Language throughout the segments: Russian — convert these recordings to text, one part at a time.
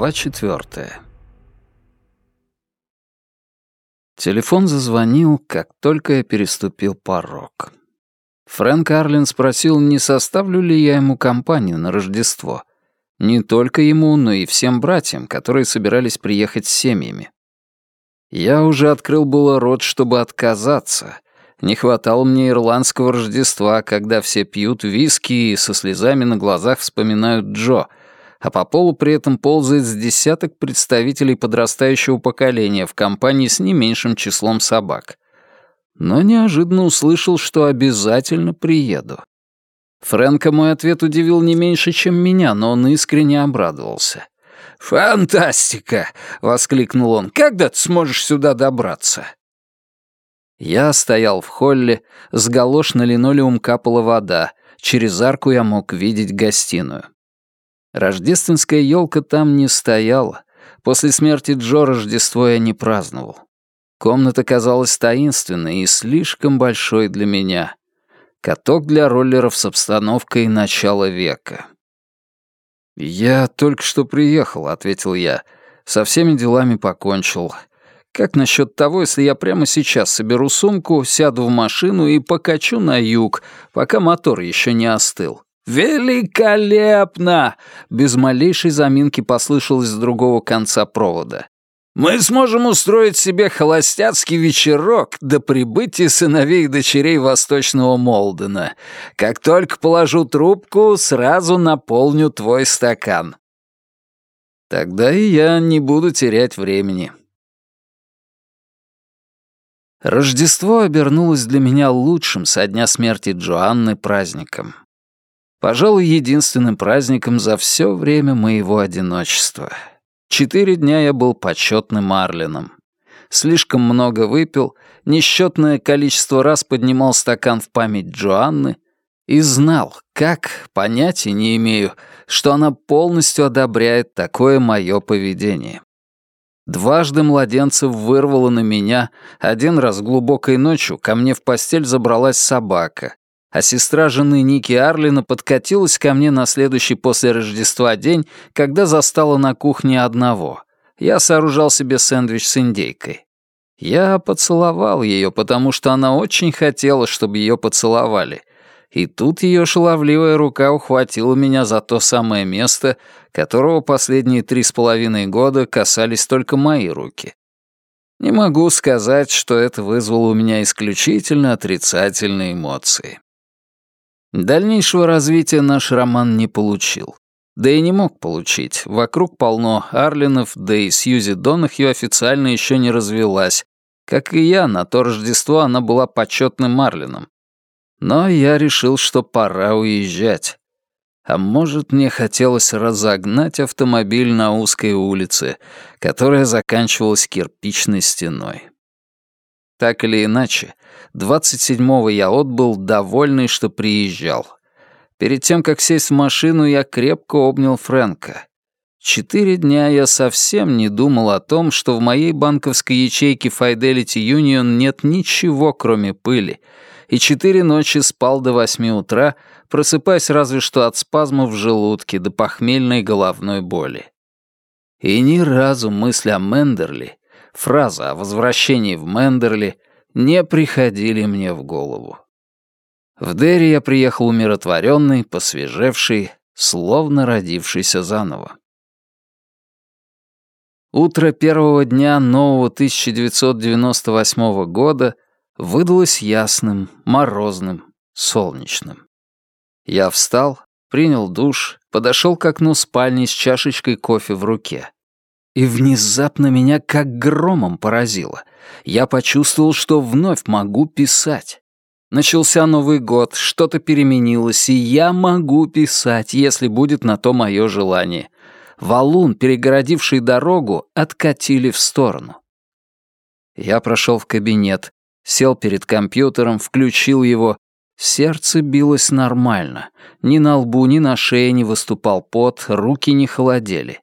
Глава четвертая. Телефон зазвонил, как только я переступил порог. Фрэнк Арлин спросил, не составлю ли я ему компанию на Рождество. Не только ему, но и всем братьям, которые собирались приехать с семьями. Я уже открыл было рот, чтобы отказаться. Не хватало мне ирландского Рождества, когда все пьют виски и со слезами на глазах вспоминают Джо — а по полу при этом ползает с десяток представителей подрастающего поколения в компании с не меньшим числом собак. Но неожиданно услышал, что обязательно приеду. Фрэнка мой ответ удивил не меньше, чем меня, но он искренне обрадовался. «Фантастика!» — воскликнул он. «Когда ты сможешь сюда добраться?» Я стоял в холле, с галош на линолеум капала вода, через арку я мог видеть гостиную. Рождественская елка там не стояла. После смерти Джо Рождество я не праздновал. Комната казалась таинственной и слишком большой для меня. Каток для роллеров с обстановкой начала века. «Я только что приехал», — ответил я. «Со всеми делами покончил. Как насчет того, если я прямо сейчас соберу сумку, сяду в машину и покачу на юг, пока мотор еще не остыл?» «Великолепно!» — без малейшей заминки послышалось с другого конца провода. «Мы сможем устроить себе холостяцкий вечерок до прибытия сыновей и дочерей Восточного Молдена. Как только положу трубку, сразу наполню твой стакан». Тогда и я не буду терять времени. Рождество обернулось для меня лучшим со дня смерти Джоанны праздником. Пожалуй, единственным праздником за все время моего одиночества. Четыре дня я был почетным Марлином. Слишком много выпил, несчетное количество раз поднимал стакан в память Джоанны и знал, как, понятия не имею, что она полностью одобряет такое мое поведение. Дважды младенцев вырвало на меня, один раз глубокой ночью ко мне в постель забралась собака, а сестра жены Ники Арлина подкатилась ко мне на следующий после Рождества день, когда застала на кухне одного. Я сооружал себе сэндвич с индейкой. Я поцеловал ее, потому что она очень хотела, чтобы ее поцеловали. И тут ее шаловливая рука ухватила меня за то самое место, которого последние три с половиной года касались только мои руки. Не могу сказать, что это вызвало у меня исключительно отрицательные эмоции. Дальнейшего развития наш роман не получил. Да и не мог получить. Вокруг полно Арлинов, да и Сьюзи Донахью официально еще не развелась. Как и я, на то Рождество она была почетным Арлином. Но я решил, что пора уезжать. А может, мне хотелось разогнать автомобиль на узкой улице, которая заканчивалась кирпичной стеной. Так или иначе, 27-го я отбыл, довольный, что приезжал. Перед тем, как сесть в машину, я крепко обнял Фрэнка. Четыре дня я совсем не думал о том, что в моей банковской ячейке Fidelity Union нет ничего, кроме пыли, и четыре ночи спал до восьми утра, просыпаясь разве что от спазмов в желудке до похмельной головной боли. И ни разу мысль о Мендерли фраза о возвращении в Мендерли не приходили мне в голову. В Дерри я приехал умиротворенный, посвежевший, словно родившийся заново. Утро первого дня нового 1998 года выдалось ясным, морозным, солнечным. Я встал, принял душ, подошел к окну спальни с чашечкой кофе в руке. И внезапно меня как громом поразило. Я почувствовал, что вновь могу писать. Начался Новый год, что-то переменилось, и я могу писать, если будет на то мое желание. Валун, перегородивший дорогу, откатили в сторону. Я прошел в кабинет, сел перед компьютером, включил его. Сердце билось нормально. Ни на лбу, ни на шее не выступал пот, руки не холодели.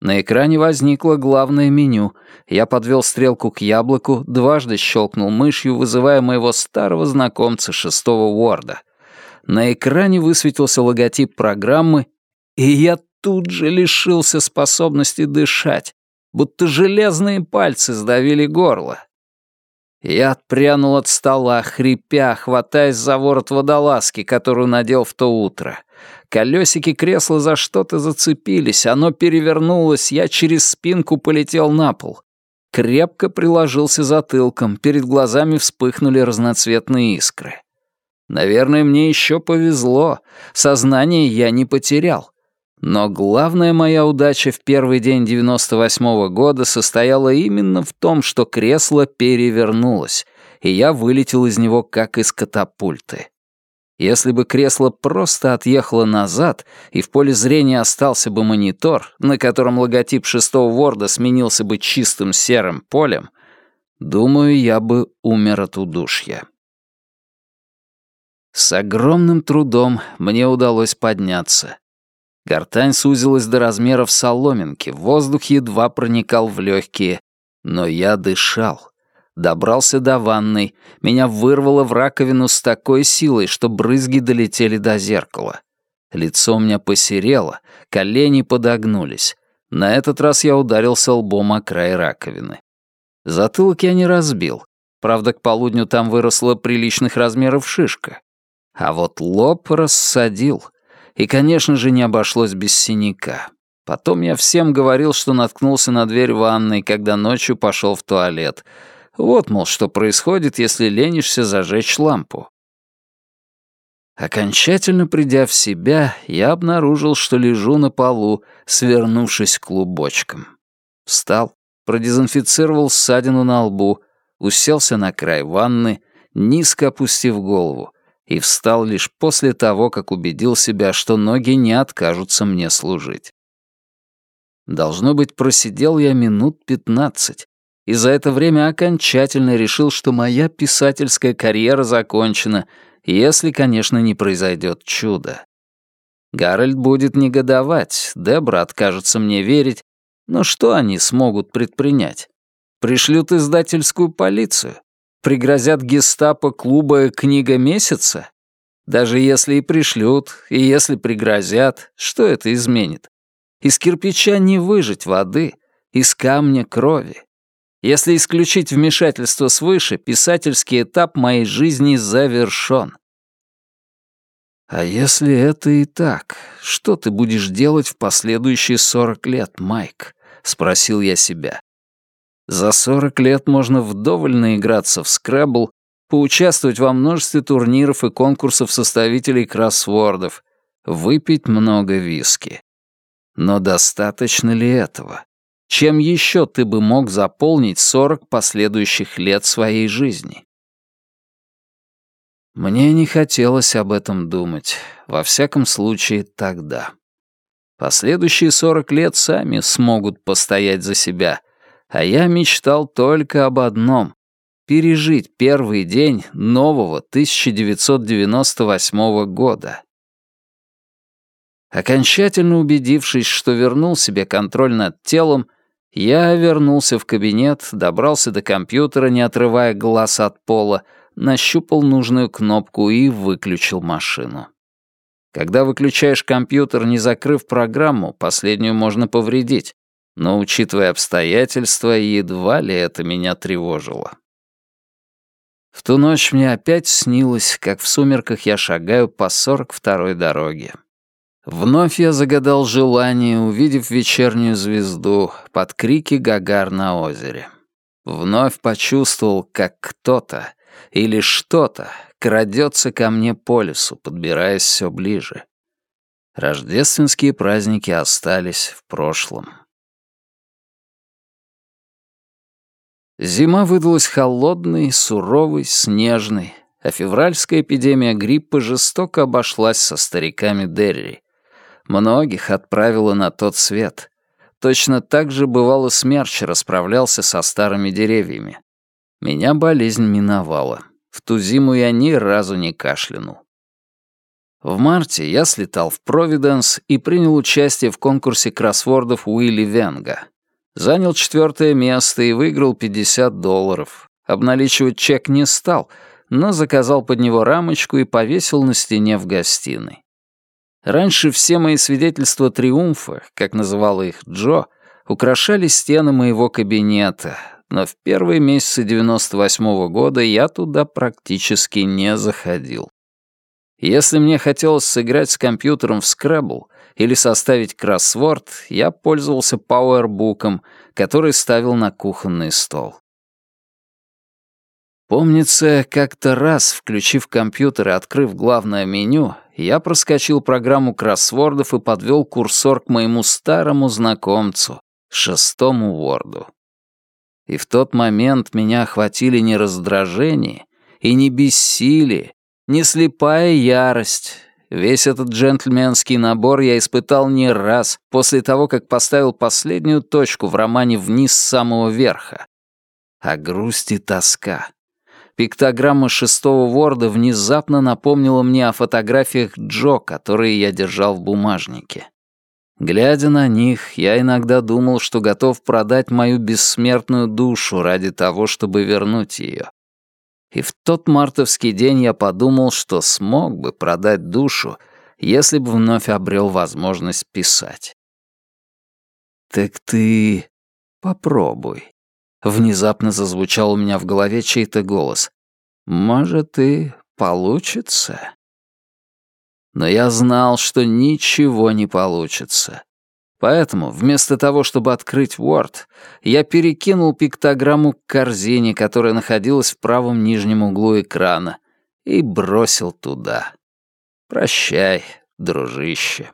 На экране возникло главное меню. Я подвел стрелку к яблоку, дважды щелкнул мышью, вызывая моего старого знакомца шестого Уорда. На экране высветился логотип программы, и я тут же лишился способности дышать, будто железные пальцы сдавили горло. Я отпрянул от стола, хрипя, хватаясь за ворот водолазки, которую надел в то утро. Колесики кресла за что-то зацепились, оно перевернулось, я через спинку полетел на пол. Крепко приложился затылком, перед глазами вспыхнули разноцветные искры. Наверное, мне еще повезло, сознание я не потерял. Но главная моя удача в первый день 98-го года состояла именно в том, что кресло перевернулось, и я вылетел из него как из катапульты. Если бы кресло просто отъехало назад, и в поле зрения остался бы монитор, на котором логотип шестого Ворда сменился бы чистым серым полем, думаю, я бы умер от удушья. С огромным трудом мне удалось подняться. Гортань сузилась до размеров соломинки, воздух едва проникал в легкие, но я дышал. Добрался до ванной, меня вырвало в раковину с такой силой, что брызги долетели до зеркала. Лицо у меня посерело, колени подогнулись. На этот раз я ударился лбом о край раковины. Затылок я не разбил. Правда, к полудню там выросла приличных размеров шишка. А вот лоб рассадил — и, конечно же, не обошлось без синяка. Потом я всем говорил, что наткнулся на дверь ванной, когда ночью пошел в туалет. Вот, мол, что происходит, если ленишься зажечь лампу. Окончательно придя в себя, я обнаружил, что лежу на полу, свернувшись клубочком. Встал, продезинфицировал ссадину на лбу, уселся на край ванны, низко опустив голову, и встал лишь после того, как убедил себя, что ноги не откажутся мне служить. Должно быть, просидел я минут пятнадцать, и за это время окончательно решил, что моя писательская карьера закончена, если, конечно, не произойдет чудо. Гарольд будет негодовать, Дебра откажется мне верить, но что они смогут предпринять? Пришлют издательскую полицию? Пригрозят гестапо клуба «Книга месяца»? Даже если и пришлют, и если пригрозят, что это изменит? Из кирпича не выжать воды, из камня крови. Если исключить вмешательство свыше, писательский этап моей жизни завершён. А если это и так, что ты будешь делать в последующие сорок лет, Майк? Спросил я себя. За 40 лет можно вдоволь наиграться в скрэбл, поучаствовать во множестве турниров и конкурсов составителей кроссвордов, выпить много виски. Но достаточно ли этого? Чем еще ты бы мог заполнить 40 последующих лет своей жизни? Мне не хотелось об этом думать, во всяком случае тогда. Последующие 40 лет сами смогут постоять за себя, а я мечтал только об одном — пережить первый день нового 1998 года. Окончательно убедившись, что вернул себе контроль над телом, я вернулся в кабинет, добрался до компьютера, не отрывая глаз от пола, нащупал нужную кнопку и выключил машину. Когда выключаешь компьютер, не закрыв программу, последнюю можно повредить, но, учитывая обстоятельства, едва ли это меня тревожило. В ту ночь мне опять снилось, как в сумерках я шагаю по 42-й дороге. Вновь я загадал желание, увидев вечернюю звезду под крики Гагар на озере. Вновь почувствовал, как кто-то или что-то крадется ко мне по лесу, подбираясь все ближе. Рождественские праздники остались в прошлом. Зима выдалась холодной, суровой, снежной, а февральская эпидемия гриппа жестоко обошлась со стариками Дерри. Многих отправила на тот свет. Точно так же бывало смерч расправлялся со старыми деревьями. Меня болезнь миновала. В ту зиму я ни разу не кашлянул. В марте я слетал в Провиденс и принял участие в конкурсе кроссвордов Уилли Венга. Занял четвертое место и выиграл 50 долларов. Обналичивать чек не стал, но заказал под него рамочку и повесил на стене в гостиной. Раньше все мои свидетельства триумфа, как называла их Джо, украшали стены моего кабинета, но в первые месяцы 98-го года я туда практически не заходил. Если мне хотелось сыграть с компьютером в Scrabble или составить кроссворд, я пользовался пауэрбуком, который ставил на кухонный стол. Помнится, как-то раз, включив компьютер и открыв главное меню, я проскочил программу кроссвордов и подвел курсор к моему старому знакомцу, шестому ворду. И в тот момент меня охватили не раздражение и не бессилие, не слепая ярость. Весь этот джентльменский набор я испытал не раз после того, как поставил последнюю точку в романе «Вниз с самого верха». А грусть и тоска. Пиктограмма шестого ворда внезапно напомнила мне о фотографиях Джо, которые я держал в бумажнике. Глядя на них, я иногда думал, что готов продать мою бессмертную душу ради того, чтобы вернуть ее. И в тот мартовский день я подумал, что смог бы продать душу, если бы вновь обрел возможность писать. «Так ты попробуй», — внезапно зазвучал у меня в голове чей-то голос. «Может, и получится?» Но я знал, что ничего не получится. Поэтому, вместо того, чтобы открыть Word, я перекинул пиктограмму к корзине, которая находилась в правом нижнем углу экрана, и бросил туда. «Прощай, дружище».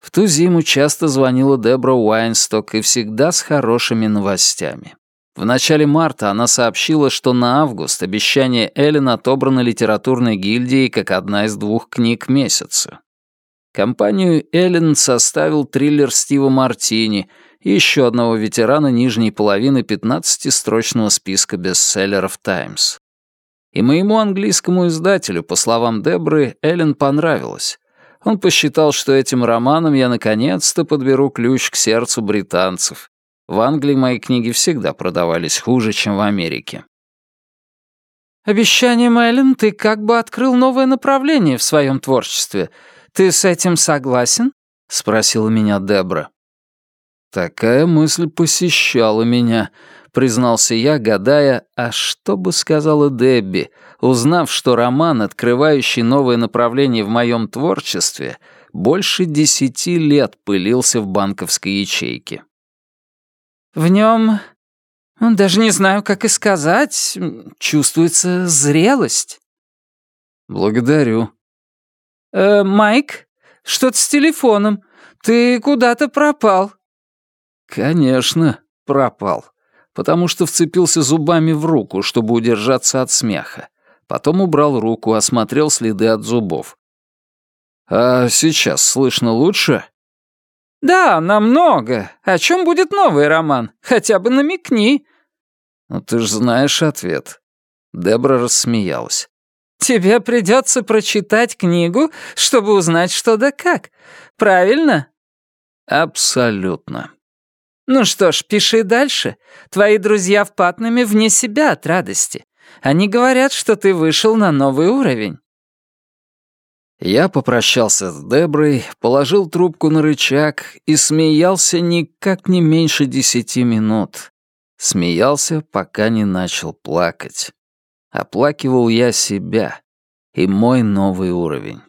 В ту зиму часто звонила Дебра Уайнсток и всегда с хорошими новостями. В начале марта она сообщила, что на август обещание Эллен отобрано литературной гильдией как одна из двух книг месяца. Компанию Эллен составил триллер Стива Мартини, еще одного ветерана нижней половины 15-строчного списка бестселлеров «Таймс». И моему английскому издателю, по словам Дебры, Эллен понравилось. Он посчитал, что этим романом я наконец-то подберу ключ к сердцу британцев. В Англии мои книги всегда продавались хуже, чем в Америке. «Обещанием Эллен ты как бы открыл новое направление в своем творчестве», «Ты с этим согласен?» — спросила меня Дебра. «Такая мысль посещала меня», — признался я, гадая, а что бы сказала Дебби, узнав, что роман, открывающий новое направление в моем творчестве, больше десяти лет пылился в банковской ячейке. «В нем, ну, даже не знаю, как и сказать, чувствуется зрелость». «Благодарю», «Э, Майк, что-то с телефоном. Ты куда-то пропал». «Конечно, пропал. Потому что вцепился зубами в руку, чтобы удержаться от смеха. Потом убрал руку, осмотрел следы от зубов. «А сейчас слышно лучше?» «Да, намного. О чем будет новый роман? Хотя бы намекни». «Ну ты ж знаешь ответ». Дебра рассмеялась. Тебе придется прочитать книгу, чтобы узнать, что да как. Правильно? Абсолютно. Ну что ж, пиши дальше. Твои друзья в Патнаме вне себя от радости. Они говорят, что ты вышел на новый уровень. Я попрощался с Деброй, положил трубку на рычаг и смеялся никак не меньше десяти минут. Смеялся, пока не начал плакать. Оплакивал я себя и мой новый уровень.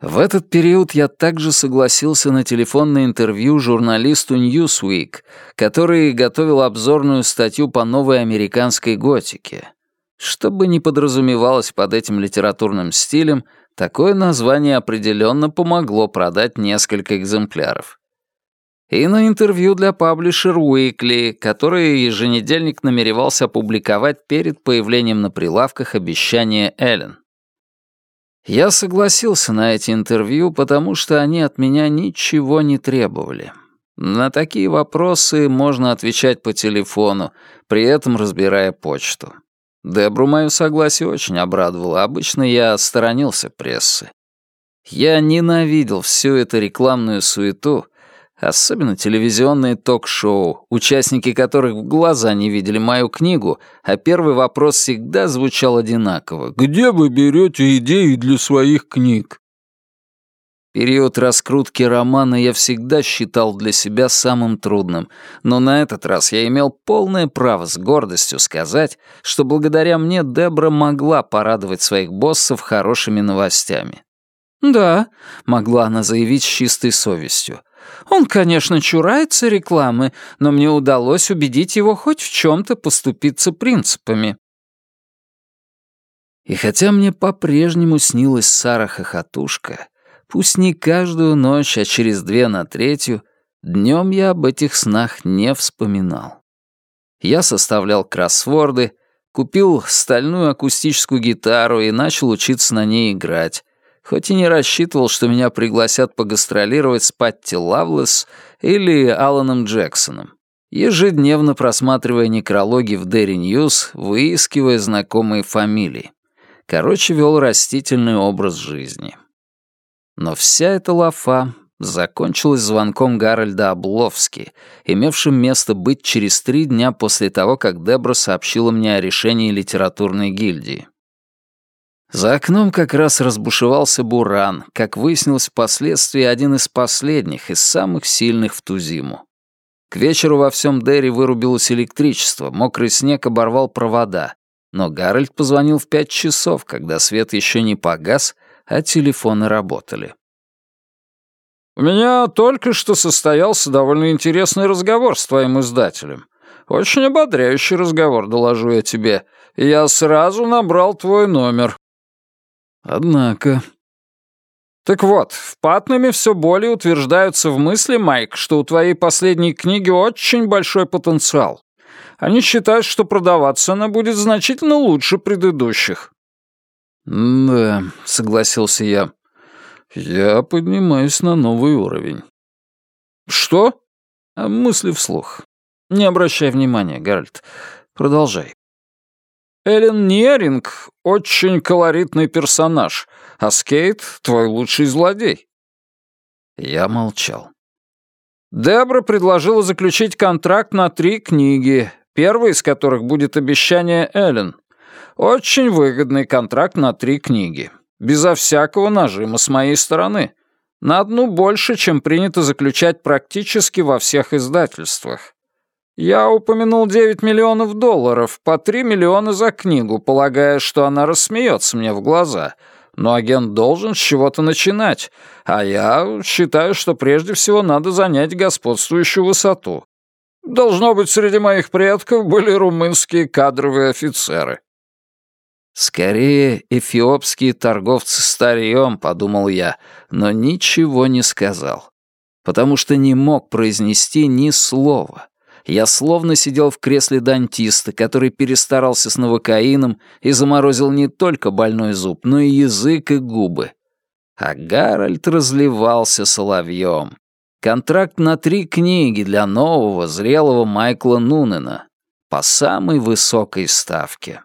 В этот период я также согласился на телефонное интервью журналисту Newsweek, который готовил обзорную статью по новой американской готике. Что бы ни подразумевалось под этим литературным стилем, такое название определенно помогло продать несколько экземпляров и на интервью для паблишер Weekly, который еженедельник намеревался опубликовать перед появлением на прилавках обещания Эллен. Я согласился на эти интервью, потому что они от меня ничего не требовали. На такие вопросы можно отвечать по телефону, при этом разбирая почту. Дебру мое согласие очень обрадовало, обычно я сторонился прессы. Я ненавидел всю эту рекламную суету, Особенно телевизионные ток-шоу, участники которых в глаза не видели мою книгу, а первый вопрос всегда звучал одинаково. «Где вы берете идеи для своих книг?» Период раскрутки романа я всегда считал для себя самым трудным, но на этот раз я имел полное право с гордостью сказать, что благодаря мне Дебра могла порадовать своих боссов хорошими новостями. «Да», — могла она заявить с чистой совестью, он, конечно, чурается рекламы, но мне удалось убедить его хоть в чем-то поступиться принципами. И хотя мне по-прежнему снилась Сара-хохотушка, пусть не каждую ночь, а через две на третью, днем я об этих снах не вспоминал. Я составлял кроссворды, купил стальную акустическую гитару и начал учиться на ней играть, хоть и не рассчитывал, что меня пригласят погастролировать с Патти Лавлес или Аланом Джексоном, ежедневно просматривая некрологи в Дерри Ньюс, выискивая знакомые фамилии. Короче, вел растительный образ жизни. Но вся эта лафа закончилась звонком Гарольда Обловски, имевшим место быть через три дня после того, как Дебра сообщила мне о решении литературной гильдии. За окном как раз разбушевался буран, как выяснилось впоследствии один из последних и самых сильных в ту зиму. К вечеру во всем Дерри вырубилось электричество, мокрый снег оборвал провода, но Гарольд позвонил в пять часов, когда свет еще не погас, а телефоны работали. «У меня только что состоялся довольно интересный разговор с твоим издателем. Очень ободряющий разговор, доложу я тебе. Я сразу набрал твой номер. Однако... Так вот, в Патнаме все более утверждаются в мысли, Майк, что у твоей последней книги очень большой потенциал. Они считают, что продаваться она будет значительно лучше предыдущих. «Да», — согласился я. «Я поднимаюсь на новый уровень». «Что?» «Мысли вслух. Не обращай внимания, Гарольд. Продолжай». Эллен Неринг — очень колоритный персонаж, а Скейт — твой лучший злодей». Я молчал. Дебра предложила заключить контракт на три книги, первая из которых будет «Обещание Эллен». Очень выгодный контракт на три книги. Безо всякого нажима с моей стороны. На одну больше, чем принято заключать практически во всех издательствах. Я упомянул 9 миллионов долларов, по 3 миллиона за книгу, полагая, что она рассмеется мне в глаза. Но агент должен с чего-то начинать, а я считаю, что прежде всего надо занять господствующую высоту. Должно быть, среди моих предков были румынские кадровые офицеры. «Скорее, эфиопские торговцы старьем», — подумал я, но ничего не сказал, потому что не мог произнести ни слова. Я словно сидел в кресле дантиста, который перестарался с новокаином и заморозил не только больной зуб, но и язык и губы. А Гарольд разливался соловьем. Контракт на три книги для нового, зрелого Майкла Нунена. По самой высокой ставке.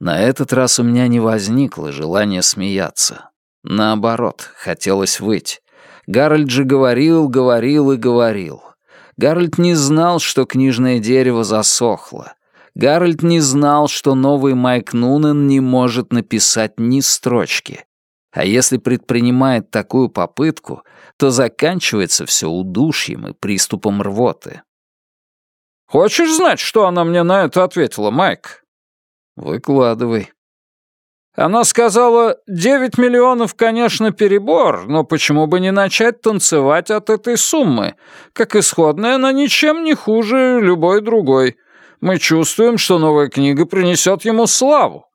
На этот раз у меня не возникло желания смеяться. Наоборот, хотелось выть. Гарольд же говорил, говорил и говорил. Гарольд не знал, что книжное дерево засохло. Гарольд не знал, что новый Майк Нунен не может написать ни строчки. А если предпринимает такую попытку, то заканчивается все удушьем и приступом рвоты. «Хочешь знать, что она мне на это ответила, Майк?» «Выкладывай». Она сказала, девять миллионов, конечно, перебор, но почему бы не начать танцевать от этой суммы? Как исходная, она ничем не хуже любой другой. Мы чувствуем, что новая книга принесет ему славу.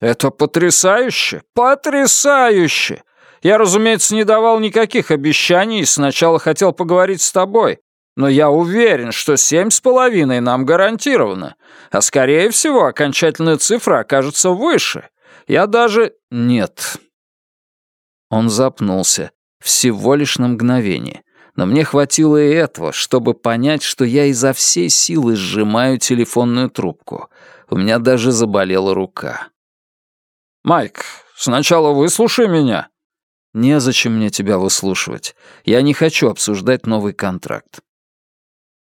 Это потрясающе, потрясающе! Я, разумеется, не давал никаких обещаний и сначала хотел поговорить с тобой, но я уверен, что семь с половиной нам гарантировано, а скорее всего окончательная цифра окажется выше. Я даже... Нет». Он запнулся. Всего лишь на мгновение. Но мне хватило и этого, чтобы понять, что я изо всей силы сжимаю телефонную трубку. У меня даже заболела рука. «Майк, сначала выслушай меня». Незачем мне тебя выслушивать. Я не хочу обсуждать новый контракт.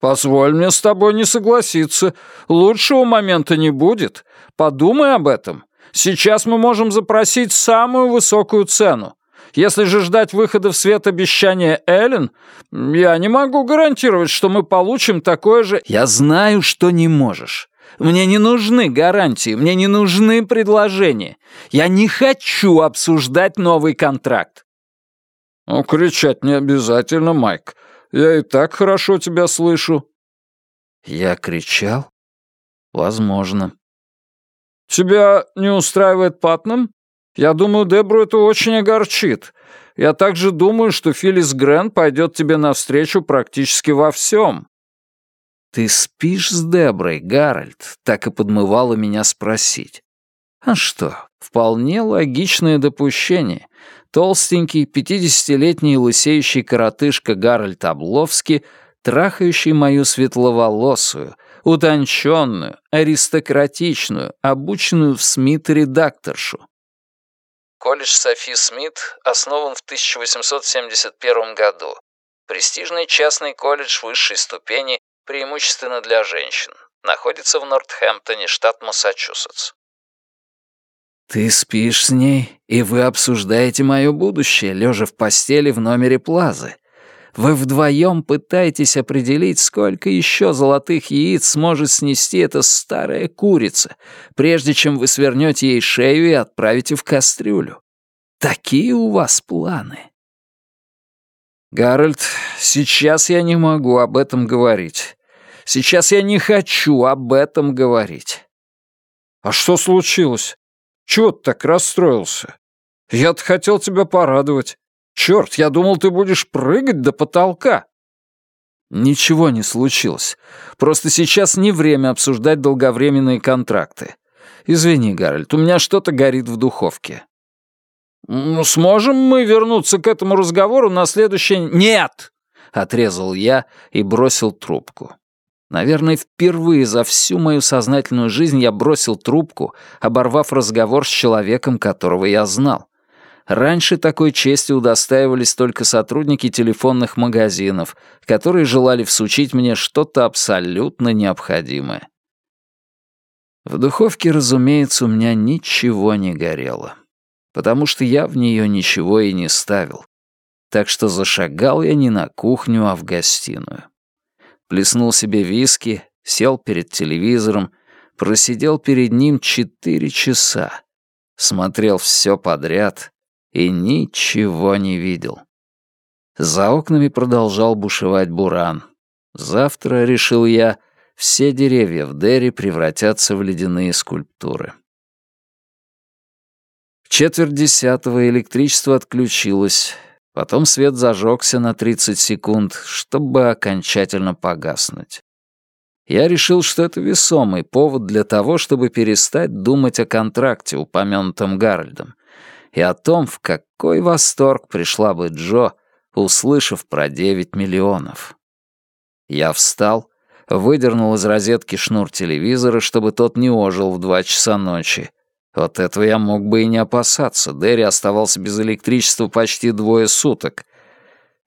«Позволь мне с тобой не согласиться. Лучшего момента не будет. Подумай об этом. Сейчас мы можем запросить самую высокую цену. Если же ждать выхода в свет обещания Эллен, я не могу гарантировать, что мы получим такое же...» «Я знаю, что не можешь. Мне не нужны гарантии, мне не нужны предложения. Я не хочу обсуждать новый контракт». «Ну, кричать не обязательно, Майк. Я и так хорошо тебя слышу». «Я кричал? Возможно». «Тебя не устраивает Патнам? Я думаю, Дебру это очень огорчит. Я также думаю, что Филлис Грен пойдет тебе навстречу практически во всем». «Ты спишь с Деброй, Гарольд?» — так и подмывало меня спросить. А что, вполне логичное допущение. Толстенький, пятидесятилетний лысеющий коротышка Гарольд Обловский, трахающий мою светловолосую, утонченную, аристократичную, обученную в Смит редакторшу. Колледж Софи Смит основан в 1871 году. Престижный частный колледж высшей ступени, преимущественно для женщин. Находится в Нортхэмптоне, штат Массачусетс. «Ты спишь с ней, и вы обсуждаете мое будущее, лежа в постели в номере Плазы. Вы вдвоем пытаетесь определить, сколько еще золотых яиц сможет снести эта старая курица, прежде чем вы свернете ей шею и отправите в кастрюлю. Такие у вас планы». «Гарольд, сейчас я не могу об этом говорить. Сейчас я не хочу об этом говорить». «А что случилось?» Чего ты так расстроился? Я-то хотел тебя порадовать. Черт, я думал, ты будешь прыгать до потолка. Ничего не случилось. Просто сейчас не время обсуждать долговременные контракты. Извини, Гарольд, у меня что-то горит в духовке. Ну, сможем мы вернуться к этому разговору на следующий... Нет! Отрезал я и бросил трубку. Наверное, впервые за всю мою сознательную жизнь я бросил трубку, оборвав разговор с человеком, которого я знал. Раньше такой чести удостаивались только сотрудники телефонных магазинов, которые желали всучить мне что-то абсолютно необходимое. В духовке, разумеется, у меня ничего не горело, потому что я в нее ничего и не ставил. Так что зашагал я не на кухню, а в гостиную плеснул себе виски, сел перед телевизором, просидел перед ним четыре часа, смотрел все подряд и ничего не видел. За окнами продолжал бушевать буран. Завтра, решил я, все деревья в Дерри превратятся в ледяные скульптуры. В четверть десятого электричество отключилось, Потом свет зажегся на 30 секунд, чтобы окончательно погаснуть. Я решил, что это весомый повод для того, чтобы перестать думать о контракте, упомянутом Гарольдом, и о том, в какой восторг пришла бы Джо, услышав про 9 миллионов. Я встал, выдернул из розетки шнур телевизора, чтобы тот не ожил в два часа ночи, вот этого я мог бы и не опасаться. Дерри оставался без электричества почти двое суток.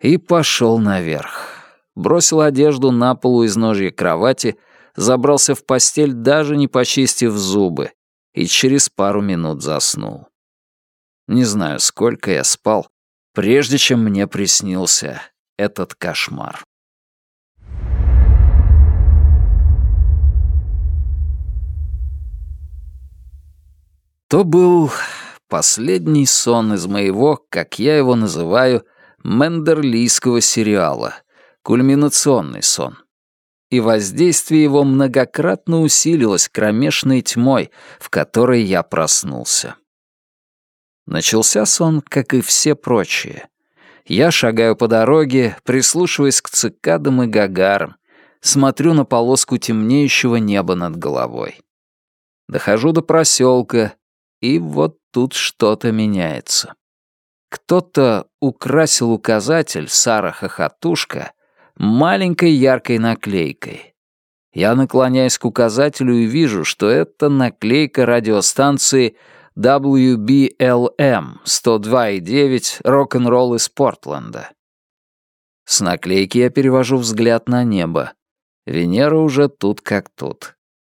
И пошел наверх. Бросил одежду на полу из ножья кровати, забрался в постель, даже не почистив зубы, и через пару минут заснул. Не знаю, сколько я спал, прежде чем мне приснился этот кошмар. То был последний сон из моего, как я его называю, мендерлийского сериала, кульминационный сон. И воздействие его многократно усилилось кромешной тьмой, в которой я проснулся. Начался сон, как и все прочие. Я шагаю по дороге, прислушиваясь к цикадам и гагарам, смотрю на полоску темнеющего неба над головой. Дохожу до проселка, и вот тут что-то меняется. Кто-то украсил указатель «Сара Хохотушка» маленькой яркой наклейкой. Я наклоняюсь к указателю и вижу, что это наклейка радиостанции WBLM 102,9 рок-н-ролл из Портленда. С наклейки я перевожу взгляд на небо. Венера уже тут как тут.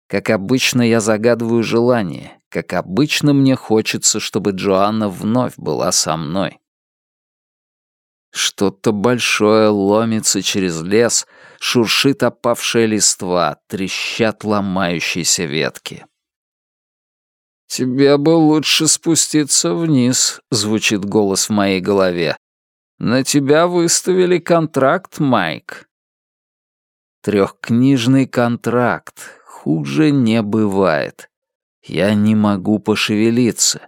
Как обычно, я загадываю желание. Как обычно, мне хочется, чтобы Джоанна вновь была со мной. Что-то большое ломится через лес, шуршит опавшая листва, трещат ломающиеся ветки. «Тебе бы лучше спуститься вниз», — звучит голос в моей голове. «На тебя выставили контракт, Майк». Трехкнижный контракт. Хуже не бывает. Я не могу пошевелиться.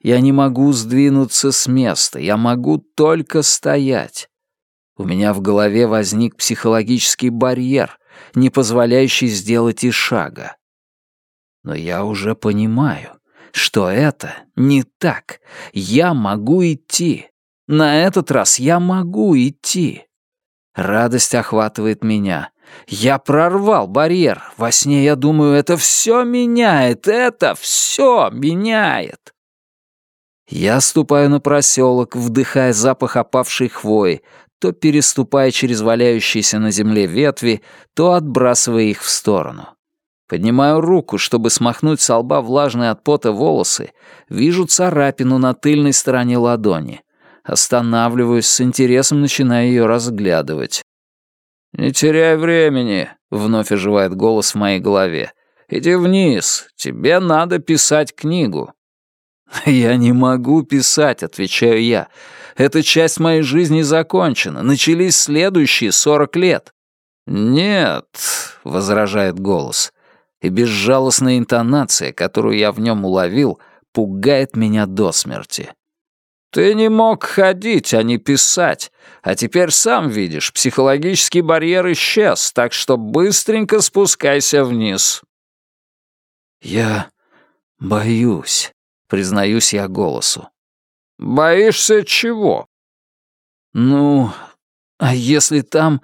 Я не могу сдвинуться с места. Я могу только стоять. У меня в голове возник психологический барьер, не позволяющий сделать и шага. Но я уже понимаю что это не так. Я могу идти. На этот раз я могу идти. Радость охватывает меня. Я прорвал барьер. Во сне я думаю, это все меняет, это все меняет. Я ступаю на проселок, вдыхая запах опавшей хвои, то переступая через валяющиеся на земле ветви, то отбрасывая их в сторону. Поднимаю руку, чтобы смахнуть с лба влажные от пота волосы, вижу царапину на тыльной стороне ладони. Останавливаюсь, с интересом начинаю ее разглядывать. «Не теряй времени», — вновь оживает голос в моей голове. «Иди вниз, тебе надо писать книгу». «Я не могу писать», — отвечаю я. «Эта часть моей жизни закончена, начались следующие сорок лет». «Нет», — возражает голос, и безжалостная интонация, которую я в нем уловил, пугает меня до смерти. «Ты не мог ходить, а не писать, а теперь сам видишь, психологический барьер исчез, так что быстренько спускайся вниз». «Я боюсь», — признаюсь я голосу. «Боишься чего?» «Ну, а если там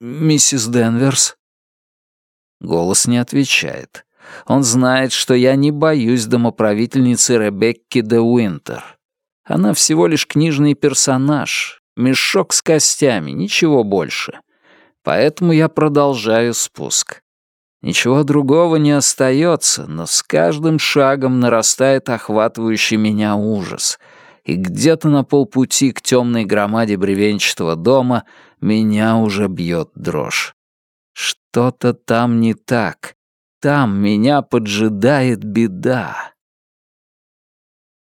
миссис Денверс?» Голос не отвечает. Он знает, что я не боюсь домоправительницы Ребекки де Уинтер. Она всего лишь книжный персонаж, мешок с костями, ничего больше. Поэтому я продолжаю спуск. Ничего другого не остается, но с каждым шагом нарастает охватывающий меня ужас. И где-то на полпути к темной громаде бревенчатого дома меня уже бьет дрожь. Что-то там не так. Там меня поджидает беда.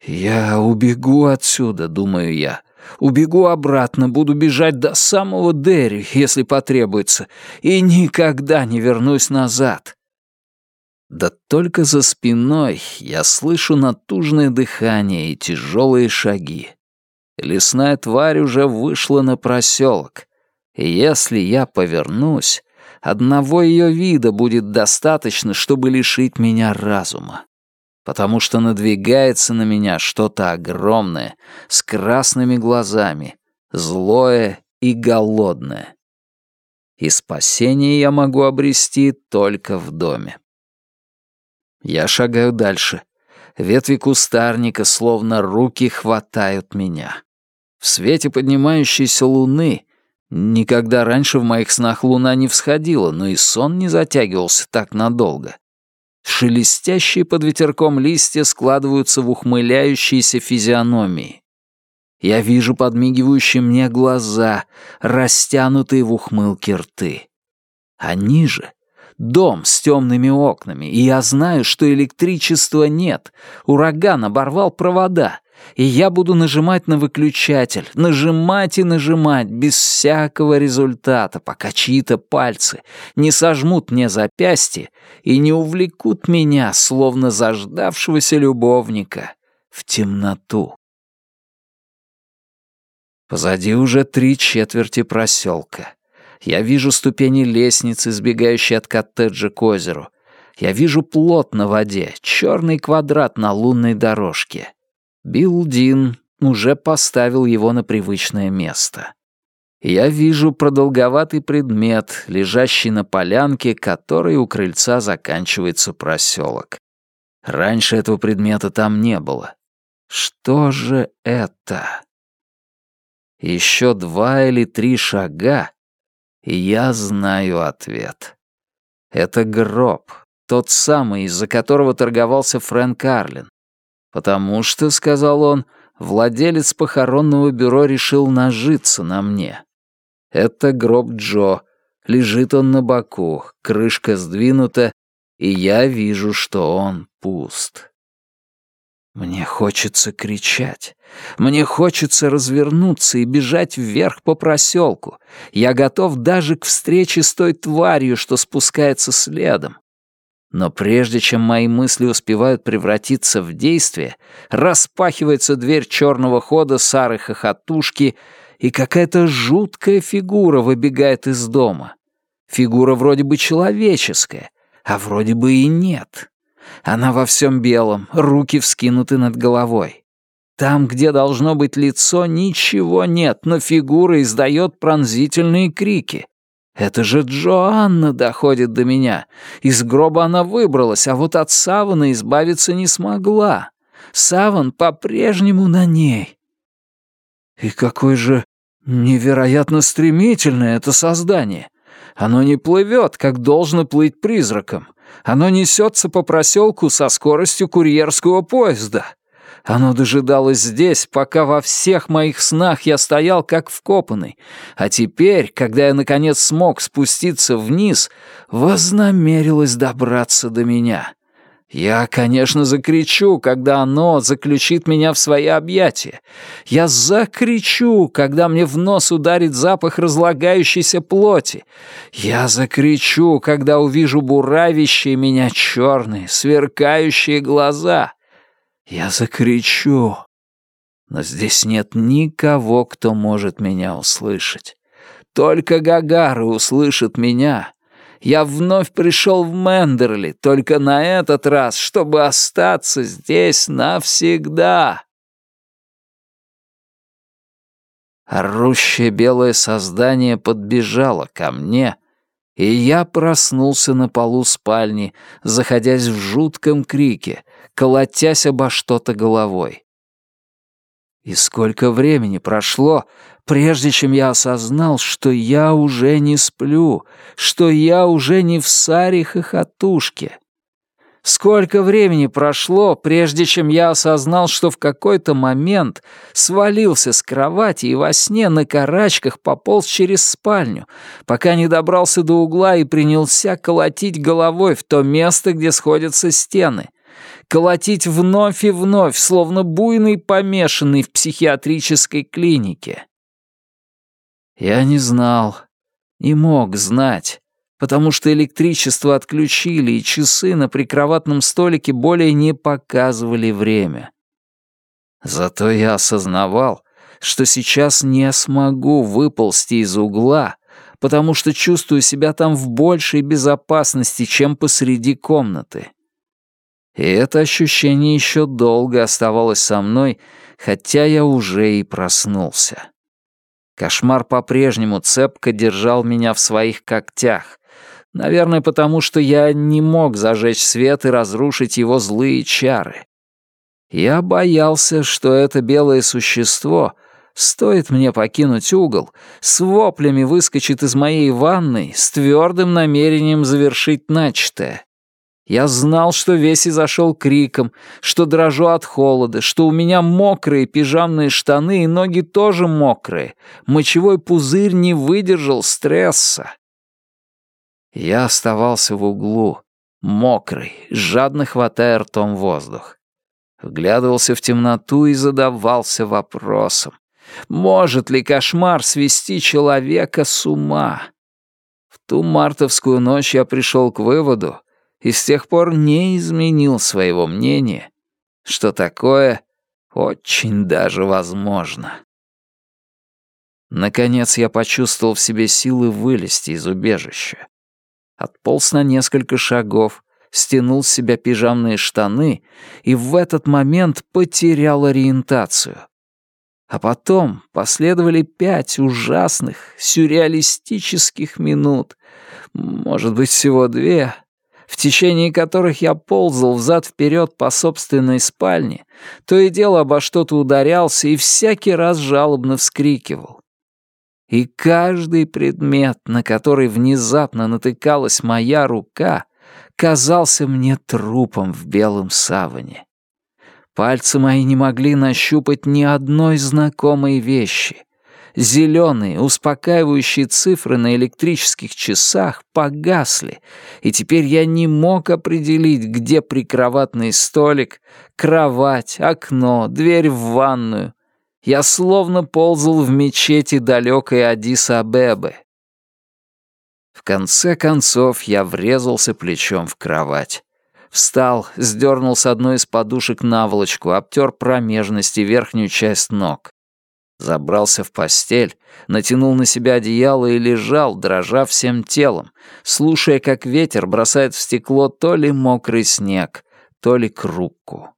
«Я убегу отсюда», — думаю я. «Убегу обратно, буду бежать до самого Дерри, если потребуется, и никогда не вернусь назад». Да только за спиной я слышу натужное дыхание и тяжелые шаги. Лесная тварь уже вышла на проселок, если я повернусь, Одного ее вида будет достаточно, чтобы лишить меня разума. Потому что надвигается на меня что-то огромное, с красными глазами, злое и голодное. И спасение я могу обрести только в доме. Я шагаю дальше. Ветви кустарника, словно руки, хватают меня. В свете поднимающейся луны Никогда раньше в моих снах луна не всходила, но и сон не затягивался так надолго. Шелестящие под ветерком листья складываются в ухмыляющиеся физиономии. Я вижу подмигивающие мне глаза, растянутые в ухмылке рты. А ниже — дом с темными окнами, и я знаю, что электричества нет. Ураган оборвал провода, и я буду нажимать на выключатель, нажимать и нажимать, без всякого результата, пока чьи-то пальцы не сожмут мне запястье и не увлекут меня, словно заждавшегося любовника, в темноту. Позади уже три четверти проселка. Я вижу ступени лестницы, сбегающей от коттеджа к озеру. Я вижу плот на воде, черный квадрат на лунной дорожке. Билл Дин уже поставил его на привычное место. Я вижу продолговатый предмет, лежащий на полянке, которой у крыльца заканчивается проселок. Раньше этого предмета там не было. Что же это? Еще два или три шага, и я знаю ответ. Это гроб, тот самый, из-за которого торговался Фрэнк Карлин. Потому что, — сказал он, — владелец похоронного бюро решил нажиться на мне. Это гроб Джо. Лежит он на боку, крышка сдвинута, и я вижу, что он пуст. Мне хочется кричать. Мне хочется развернуться и бежать вверх по проселку. Я готов даже к встрече с той тварью, что спускается следом. Но прежде чем мои мысли успевают превратиться в действие, распахивается дверь черного хода Сары Хохотушки, и какая-то жуткая фигура выбегает из дома. Фигура вроде бы человеческая, а вроде бы и нет. Она во всем белом, руки вскинуты над головой. Там, где должно быть лицо, ничего нет, но фигура издает пронзительные крики. Это же Джоанна доходит до меня. Из гроба она выбралась, а вот от Савана избавиться не смогла. Саван по-прежнему на ней. И какой же невероятно стремительное это создание. Оно не плывет, как должно плыть призраком. Оно несется по проселку со скоростью курьерского поезда. Оно дожидалось здесь, пока во всех моих снах я стоял как вкопанный. А теперь, когда я наконец смог спуститься вниз, вознамерилось добраться до меня. Я, конечно, закричу, когда оно заключит меня в свои объятия. Я закричу, когда мне в нос ударит запах разлагающейся плоти. Я закричу, когда увижу буравящие меня черные, сверкающие глаза. Я закричу. Но здесь нет никого, кто может меня услышать. Только Гагары услышит меня, я вновь пришел в Мендерли, только на этот раз, чтобы остаться здесь навсегда. Орущее белое создание подбежало ко мне, и я проснулся на полу спальни, заходясь в жутком крике, колотясь обо что-то головой. И сколько времени прошло, прежде чем я осознал, что я уже не сплю, что я уже не в саре хохотушке. Сколько времени прошло, прежде чем я осознал, что в какой-то момент свалился с кровати и во сне на карачках пополз через спальню, пока не добрался до угла и принялся колотить головой в то место, где сходятся стены — колотить вновь и вновь, словно буйный помешанный в психиатрической клинике. Я не знал, не мог знать, потому что электричество отключили, и часы на прикроватном столике более не показывали время. Зато я осознавал, что сейчас не смогу выползти из угла, потому что чувствую себя там в большей безопасности, чем посреди комнаты. И это ощущение еще долго оставалось со мной, хотя я уже и проснулся. Кошмар по-прежнему цепко держал меня в своих когтях. Наверное, потому что я не мог зажечь свет и разрушить его злые чары. Я боялся, что это белое существо, стоит мне покинуть угол, с воплями выскочит из моей ванной с твердым намерением завершить начатое. Я знал, что весь изошел криком, что дрожу от холода, что у меня мокрые пижамные штаны и ноги тоже мокрые. Мочевой пузырь не выдержал стресса. Я оставался в углу, мокрый, жадно хватая ртом воздух. Вглядывался в темноту и задавался вопросом. Может ли кошмар свести человека с ума? В ту мартовскую ночь я пришел к выводу, и с тех пор не изменил своего мнения, что такое очень даже возможно. Наконец я почувствовал в себе силы вылезти из убежища. Отполз на несколько шагов, стянул с себя пижамные штаны и в этот момент потерял ориентацию. А потом последовали пять ужасных, сюрреалистических минут, может быть, всего две, в течение которых я ползал взад-вперед по собственной спальне, то и дело обо что-то ударялся и всякий раз жалобно вскрикивал. И каждый предмет, на который внезапно натыкалась моя рука, казался мне трупом в белом саване. Пальцы мои не могли нащупать ни одной знакомой вещи. Зеленые, успокаивающие цифры на электрических часах погасли, и теперь я не мог определить, где прикроватный столик, кровать, окно, дверь в ванную. Я словно ползал в мечети далекой Адис-Абебы. В конце концов я врезался плечом в кровать. Встал, сдернул с одной из подушек наволочку, обтер промежность и верхнюю часть ног. Забрался в постель, натянул на себя одеяло и лежал, дрожа всем телом, слушая, как ветер бросает в стекло то ли мокрый снег, то ли крупку.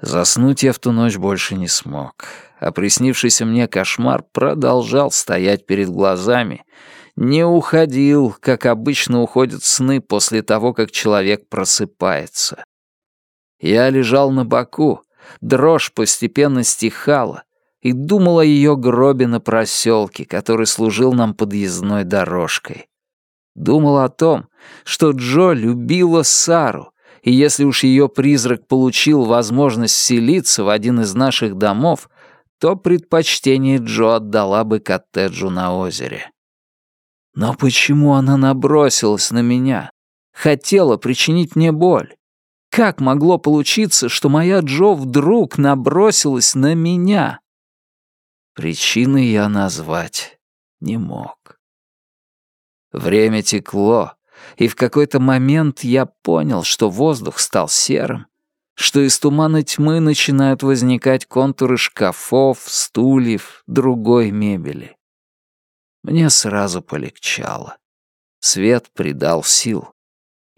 Заснуть я в ту ночь больше не смог, а приснившийся мне кошмар продолжал стоять перед глазами, не уходил, как обычно уходят сны после того, как человек просыпается. Я лежал на боку, дрожь постепенно стихала, и думал о ее гробе на проселке, который служил нам подъездной дорожкой. Думал о том, что Джо любила Сару, и если уж ее призрак получил возможность вселиться в один из наших домов, то предпочтение Джо отдала бы коттеджу на озере. Но почему она набросилась на меня? Хотела причинить мне боль. Как могло получиться, что моя Джо вдруг набросилась на меня? Причины я назвать не мог. Время текло, и в какой-то момент я понял, что воздух стал серым, что из тумана тьмы начинают возникать контуры шкафов, стульев, другой мебели. Мне сразу полегчало. Свет придал сил.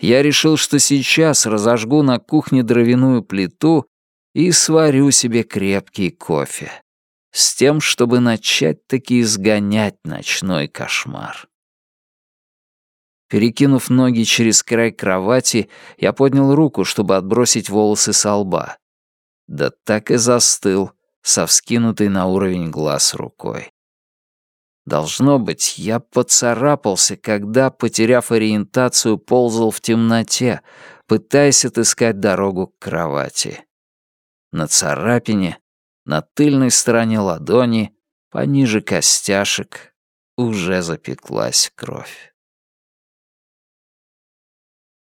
Я решил, что сейчас разожгу на кухне дровяную плиту и сварю себе крепкий кофе. С тем, чтобы начать таки изгонять ночной кошмар. Перекинув ноги через край кровати, я поднял руку, чтобы отбросить волосы со лба. Да так и застыл, со вскинутой на уровень глаз рукой. Должно быть, я поцарапался, когда, потеряв ориентацию, ползал в темноте, пытаясь отыскать дорогу к кровати. На царапине, на тыльной стороне ладони, пониже костяшек, уже запеклась кровь.